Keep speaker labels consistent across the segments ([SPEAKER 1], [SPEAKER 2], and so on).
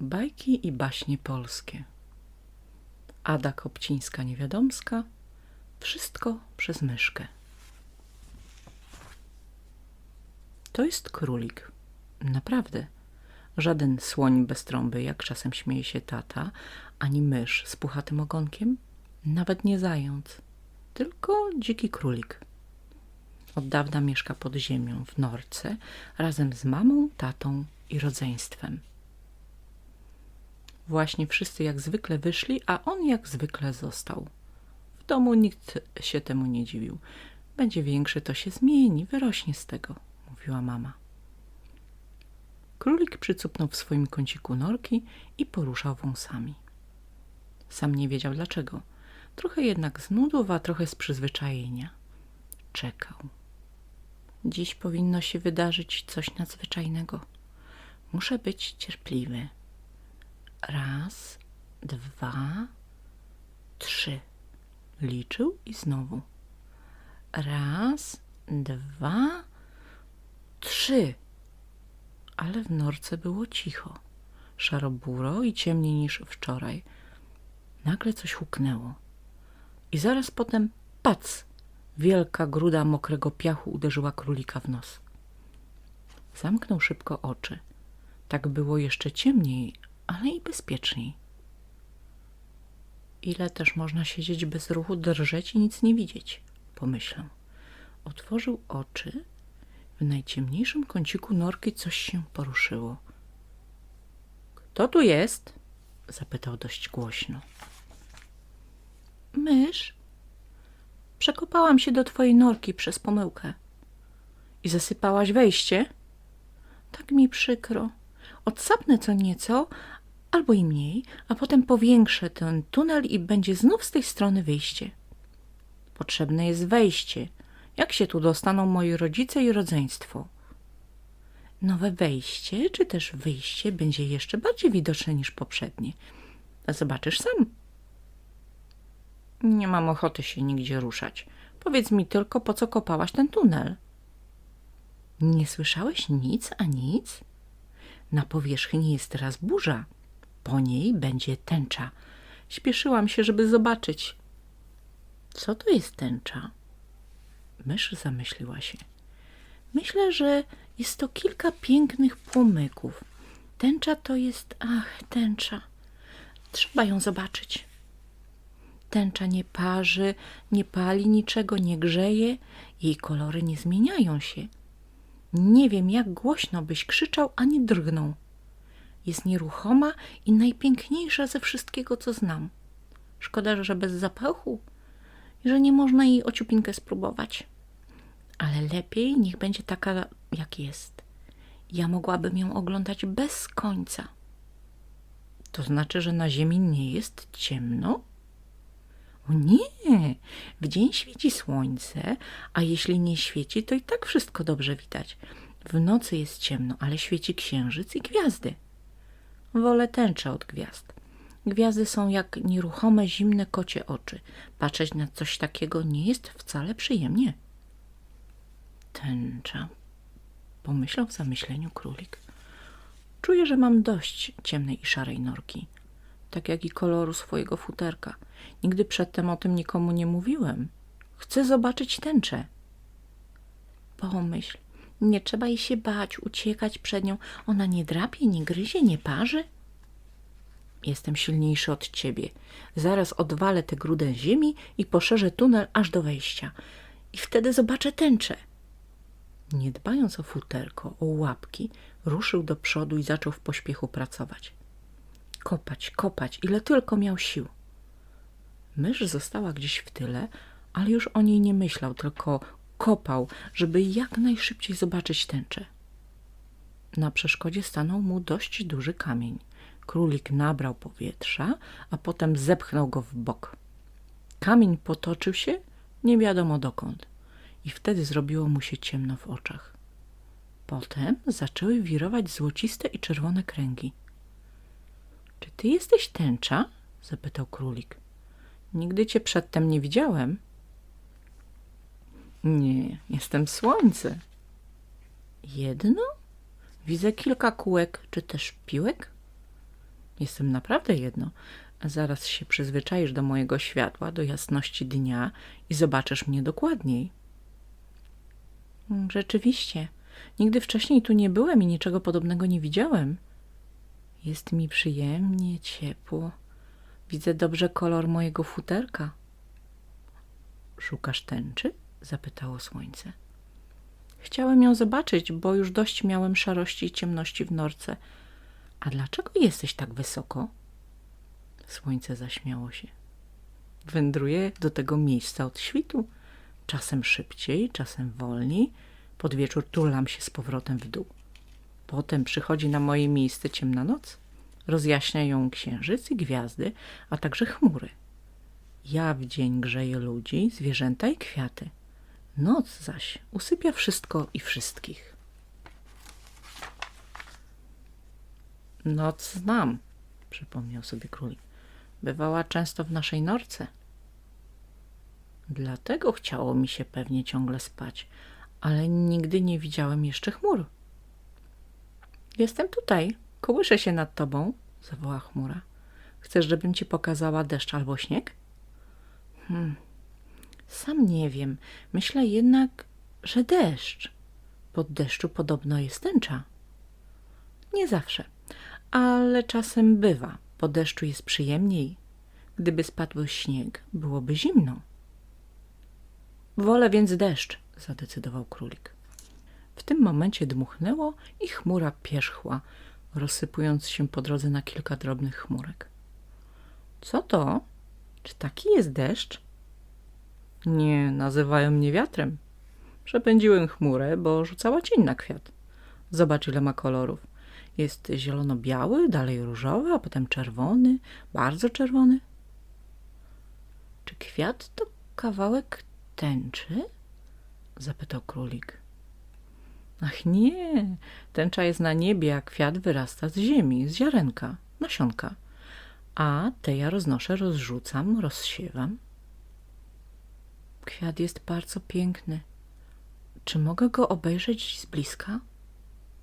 [SPEAKER 1] Bajki i baśnie polskie. Ada Kopcińska-Niewiadomska. Wszystko przez myszkę. To jest królik. Naprawdę. Żaden słoń bez trąby, jak czasem śmieje się tata, ani mysz z puchatym ogonkiem, nawet nie zając, tylko dziki królik. Od dawna mieszka pod ziemią w norce razem z mamą, tatą i rodzeństwem. Właśnie wszyscy jak zwykle wyszli, a on jak zwykle został. W domu nikt się temu nie dziwił. Będzie większy, to się zmieni, wyrośnie z tego, mówiła mama. Królik przycupnął w swoim kąciku norki i poruszał wąsami. Sam nie wiedział dlaczego. Trochę jednak z nudów, a trochę z przyzwyczajenia. Czekał. Dziś powinno się wydarzyć coś nadzwyczajnego. Muszę być cierpliwy. Raz, dwa, trzy. Liczył i znowu. Raz, dwa, trzy. Ale w norce było cicho. Szaroburo i ciemniej niż wczoraj. Nagle coś huknęło. I zaraz potem pac! Wielka gruda mokrego piachu uderzyła królika w nos. Zamknął szybko oczy. Tak było jeszcze ciemniej, ale i bezpieczniej. Ile też można siedzieć bez ruchu, drżeć i nic nie widzieć, pomyślał. Otworzył oczy. W najciemniejszym kąciku norki coś się poruszyło. Kto tu jest? zapytał dość głośno. Mysz? Przekopałam się do twojej norki przez pomyłkę. I zasypałaś wejście? Tak mi przykro. Odsapnę co nieco, albo i mniej, a potem powiększę ten tunel i będzie znów z tej strony wyjście. Potrzebne jest wejście. Jak się tu dostaną moi rodzice i rodzeństwo? Nowe wejście, czy też wyjście będzie jeszcze bardziej widoczne niż poprzednie. Zobaczysz sam. Nie mam ochoty się nigdzie ruszać. Powiedz mi tylko, po co kopałaś ten tunel? Nie słyszałeś nic, a nic? Na powierzchni jest teraz burza. Po niej będzie tęcza. Śpieszyłam się, żeby zobaczyć. Co to jest tęcza? Mysz zamyśliła się. Myślę, że jest to kilka pięknych płomyków. Tęcza to jest... Ach, tęcza. Trzeba ją zobaczyć. Tęcza nie parzy, nie pali niczego, nie grzeje. Jej kolory nie zmieniają się. Nie wiem, jak głośno byś krzyczał, ani drgnął. Jest nieruchoma i najpiękniejsza ze wszystkiego, co znam. Szkoda, że bez zapachu i że nie można jej ociupinkę spróbować. Ale lepiej niech będzie taka, jak jest. Ja mogłabym ją oglądać bez końca. To znaczy, że na ziemi nie jest ciemno? O nie, w dzień świeci słońce, a jeśli nie świeci, to i tak wszystko dobrze widać. W nocy jest ciemno, ale świeci księżyc i gwiazdy. Wolę tęczę od gwiazd. Gwiazdy są jak nieruchome, zimne kocie oczy. Patrzeć na coś takiego nie jest wcale przyjemnie. Tęcza, pomyślał w zamyśleniu królik. Czuję, że mam dość ciemnej i szarej norki tak jak i koloru swojego futerka. Nigdy przedtem o tym nikomu nie mówiłem. Chcę zobaczyć tęczę. Pomyśl, nie trzeba jej się bać, uciekać przed nią. Ona nie drapie, nie gryzie, nie parzy. Jestem silniejszy od ciebie. Zaraz odwalę tę grudę ziemi i poszerzę tunel aż do wejścia. I wtedy zobaczę tęczę. Nie dbając o futerko, o łapki, ruszył do przodu i zaczął w pośpiechu pracować kopać, kopać, ile tylko miał sił. Mysz została gdzieś w tyle, ale już o niej nie myślał, tylko kopał, żeby jak najszybciej zobaczyć tęczę. Na przeszkodzie stanął mu dość duży kamień. Królik nabrał powietrza, a potem zepchnął go w bok. Kamień potoczył się nie wiadomo dokąd i wtedy zrobiło mu się ciemno w oczach. Potem zaczęły wirować złociste i czerwone kręgi. Czy ty jesteś tęcza? zapytał królik. Nigdy cię przedtem nie widziałem. Nie, jestem słońce. Jedno? Widzę kilka kółek, czy też piłek? Jestem naprawdę jedno. Zaraz się przyzwyczaisz do mojego światła, do jasności dnia i zobaczysz mnie dokładniej. Rzeczywiście, nigdy wcześniej tu nie byłem i niczego podobnego nie widziałem. Jest mi przyjemnie, ciepło. Widzę dobrze kolor mojego futerka. Szukasz tęczy? Zapytało słońce. Chciałem ją zobaczyć, bo już dość miałem szarości i ciemności w norce. A dlaczego jesteś tak wysoko? Słońce zaśmiało się. Wędruję do tego miejsca od świtu. Czasem szybciej, czasem wolniej. Pod wieczór tulam się z powrotem w dół. Potem przychodzi na moje miejsce ciemna noc. Rozjaśnia ją księżyc i gwiazdy, a także chmury. Ja w dzień grzeję ludzi, zwierzęta i kwiaty. Noc zaś usypia wszystko i wszystkich. Noc znam, przypomniał sobie królik. Bywała często w naszej norce. Dlatego chciało mi się pewnie ciągle spać, ale nigdy nie widziałem jeszcze chmur. Jestem tutaj, kołyszę się nad tobą, zawołała chmura. Chcesz, żebym ci pokazała deszcz albo śnieg? Hmm, sam nie wiem. Myślę jednak, że deszcz. Pod deszczu podobno jest tęcza. Nie zawsze, ale czasem bywa. Po deszczu jest przyjemniej. Gdyby spadł śnieg, byłoby zimno. Wolę więc deszcz, zadecydował królik. W tym momencie dmuchnęło i chmura pierzchła, rozsypując się po drodze na kilka drobnych chmurek. Co to? Czy taki jest deszcz? Nie, nazywają mnie wiatrem. Przepędziłem chmurę, bo rzucała cień na kwiat. Zobacz, ile ma kolorów. Jest zielono-biały, dalej różowy, a potem czerwony, bardzo czerwony. Czy kwiat to kawałek tęczy? Zapytał królik. Ach nie, tęcza jest na niebie, a kwiat wyrasta z ziemi, z ziarenka, nasionka. A te ja roznoszę, rozrzucam, rozsiewam. Kwiat jest bardzo piękny. Czy mogę go obejrzeć z bliska?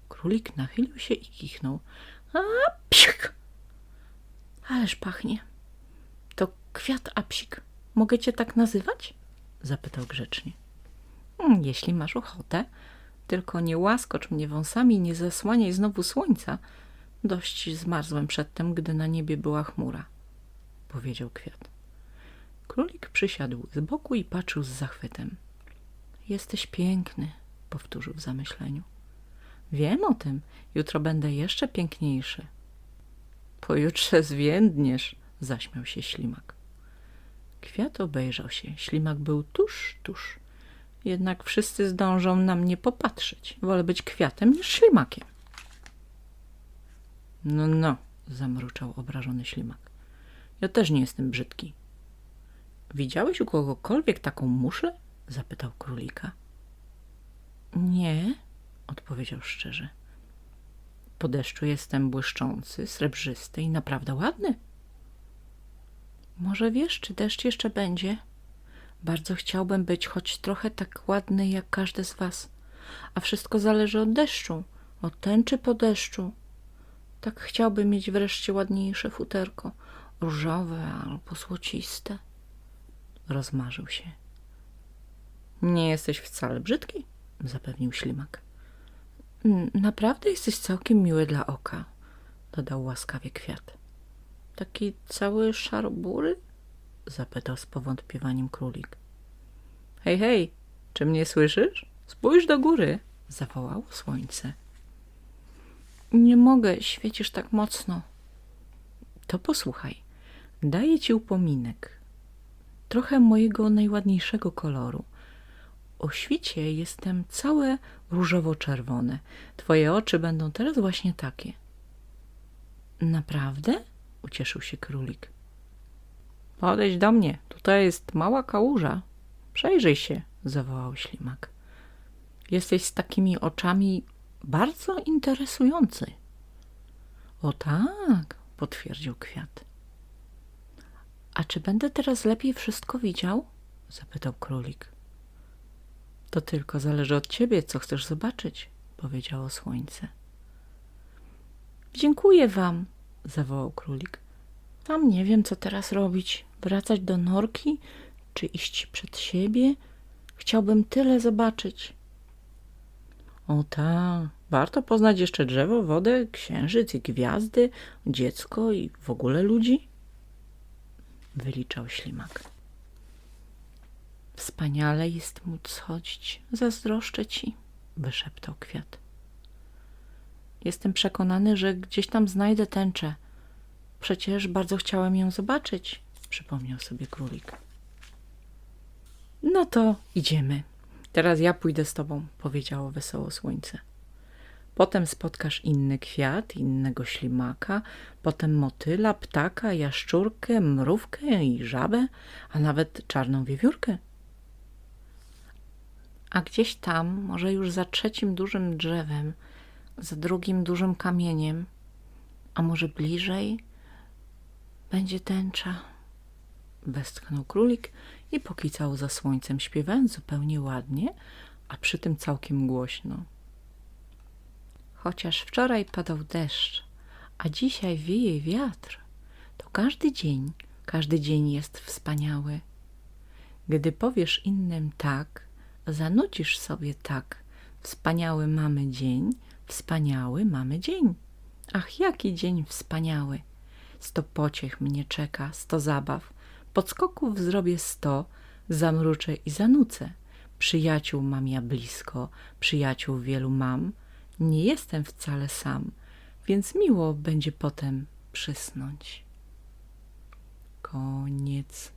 [SPEAKER 1] Królik nachylił się i kichnął. A, psik! Ależ pachnie. To kwiat apsik. Mogę cię tak nazywać? Zapytał grzecznie. Hmm, jeśli masz ochotę, tylko nie łaskocz mnie wąsami nie zasłaniaj znowu słońca. Dość zmarzłem przedtem, gdy na niebie była chmura, powiedział kwiat. Królik przysiadł z boku i patrzył z zachwytem. Jesteś piękny, powtórzył w zamyśleniu. Wiem o tym. Jutro będę jeszcze piękniejszy. Pojutrze zwiędniesz, zaśmiał się ślimak. Kwiat obejrzał się. Ślimak był tuż, tuż. Jednak wszyscy zdążą na mnie popatrzeć. Wolę być kwiatem niż ślimakiem. No, no, zamruczał obrażony ślimak. Ja też nie jestem brzydki. Widziałeś u kogokolwiek taką muszlę? zapytał królika. Nie, odpowiedział szczerze. Po deszczu jestem błyszczący, srebrzysty i naprawdę ładny. Może wiesz, czy deszcz jeszcze będzie? Bardzo chciałbym być choć trochę tak ładny jak każdy z was. A wszystko zależy od deszczu, od tęczy po deszczu. Tak chciałbym mieć wreszcie ładniejsze futerko, różowe albo złociste. Rozmarzył się. Nie jesteś wcale brzydki, zapewnił ślimak. Naprawdę jesteś całkiem miły dla oka, dodał łaskawie kwiat. Taki cały szarbury? zapytał z powątpiewaniem królik. Hej, hej, czy mnie słyszysz? Spójrz do góry, zawołało słońce. Nie mogę, świecisz tak mocno. To posłuchaj, daję ci upominek. Trochę mojego najładniejszego koloru. O świcie jestem całe różowo-czerwone. Twoje oczy będą teraz właśnie takie. Naprawdę? Ucieszył się królik. Podejdź do mnie, tutaj jest mała kałuża. Przejrzyj się, zawołał ślimak. Jesteś z takimi oczami bardzo interesujący. O tak, potwierdził kwiat. A czy będę teraz lepiej wszystko widział? zapytał królik. To tylko zależy od ciebie, co chcesz zobaczyć, powiedziało słońce. Dziękuję wam, zawołał królik. Tam nie wiem, co teraz robić. Wracać do norki, czy iść przed siebie? Chciałbym tyle zobaczyć. O ta, warto poznać jeszcze drzewo, wodę, księżyc i gwiazdy, dziecko i w ogóle ludzi? Wyliczał ślimak. Wspaniale jest móc chodzić, zazdroszczę ci, wyszeptał kwiat. Jestem przekonany, że gdzieś tam znajdę tęczę. Przecież bardzo chciałem ją zobaczyć, przypomniał sobie królik. No to idziemy. Teraz ja pójdę z tobą, powiedziało wesoło słońce. Potem spotkasz inny kwiat, innego ślimaka, potem motyla, ptaka, jaszczurkę, mrówkę i żabę, a nawet czarną wiewiórkę. A gdzieś tam, może już za trzecim dużym drzewem, za drugim dużym kamieniem, a może bliżej, będzie tęcza. Westchnął królik i pokicał za słońcem, śpiewając zupełnie ładnie, a przy tym całkiem głośno. Chociaż wczoraj padał deszcz, a dzisiaj wieje wiatr, to każdy dzień, każdy dzień jest wspaniały. Gdy powiesz innym tak, zanucisz sobie tak. Wspaniały mamy dzień, wspaniały mamy dzień. Ach, jaki dzień wspaniały! Sto pociech mnie czeka, sto zabaw, podskoków zrobię sto, zamruczę i zanucę. Przyjaciół mam ja blisko, przyjaciół wielu mam, nie jestem wcale sam, więc miło będzie potem przysnąć. Koniec.